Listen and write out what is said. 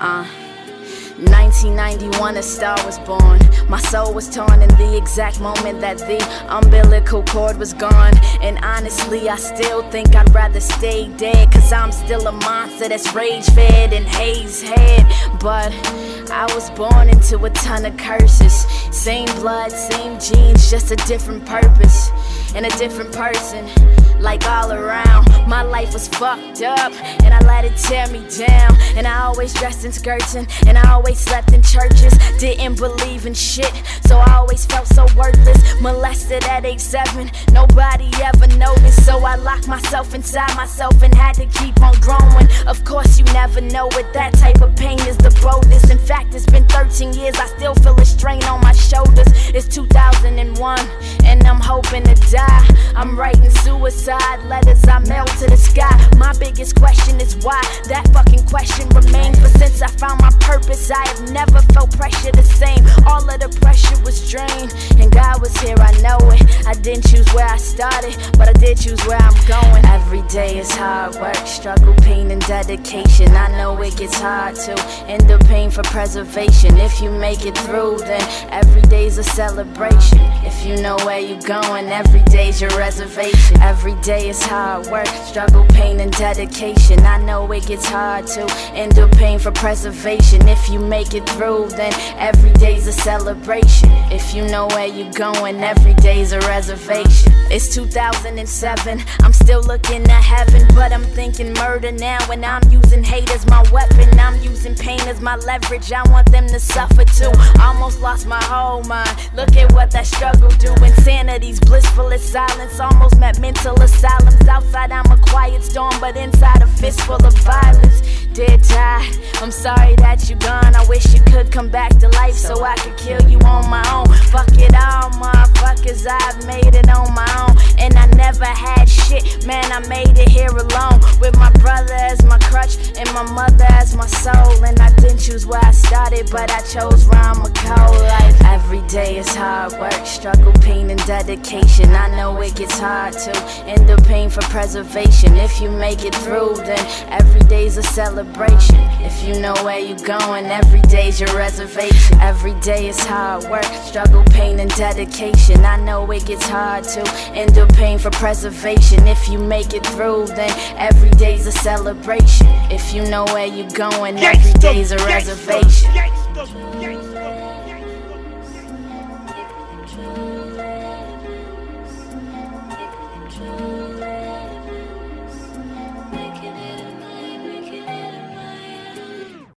Uh, 1991, a star was born. My soul was torn in the exact moment that the umbilical cord was gone. And honestly, I still think I'd rather stay dead. Cause I'm still a monster that's rage fed and haze head. But I was born into a ton of curses. Same blood, same genes, just a different purpose. And a different person, like all around. My life was fucked up, and I let it tear me down. And I always dressed in skirts, and I always slept in churches. Didn't believe in shit, so I always felt so worthless. Molested at age seven, nobody ever noticed. So I locked myself inside myself and had to keep on growing. Of course, you never know what That type of pain is the boldest. In fact, it's been 13 years, I still feel a strain on my shoulders. It's 2001, and I'm hoping to die. I'm writing suicide letters I mail to the sky. My biggest question is why. That fucking question remains. Purpose, I have never felt pressure the same. All of the pressure was drained, and God was here, I know it. I didn't choose where I started, but I did choose where I'm going. Every day is hard work, struggle, pain, and dedication. I know it gets hard to end the pain for preservation. If you make it through, then every day's a celebration. If you know where you're going, every day's your reservation. Every day is hard work, struggle, pain, and dedication. I know it gets hard to end the pain for preservation. If you make it through, then every day's a celebration. If you know where you're going, every day's a reservation. It's 2007, I'm still looking at heaven, but I'm thinking murder now. And I'm using hate as my weapon, I'm using pain as my leverage. I want them to suffer too. Almost lost my whole mind. Look at what that struggle do. Insanity's blissful as silence, almost met mental asylums. Outside, I'm a quiet storm, but inside, a fistful of violence. Dead tie, I'm sorry that you're gone. Wish you could come back to life so I could kill you on my own. Fuck it all, motherfuckers, I've made it on my own. And I never had shit, man, I made it here alone. With my brother as my crutch and my mother as my soul. And I didn't choose where I started, but I chose. Like every day is hard work, struggle, pain, and dedication. I know it gets hard to end the pain for preservation. If you make it through, then every day's a celebration. If you know where you're going, every day's your reservation. Every day is hard work, struggle, pain, and dedication. I know it gets hard to end the pain for preservation. If you make it through, then every day's a celebration. If you know where you're going, every day's a reservation.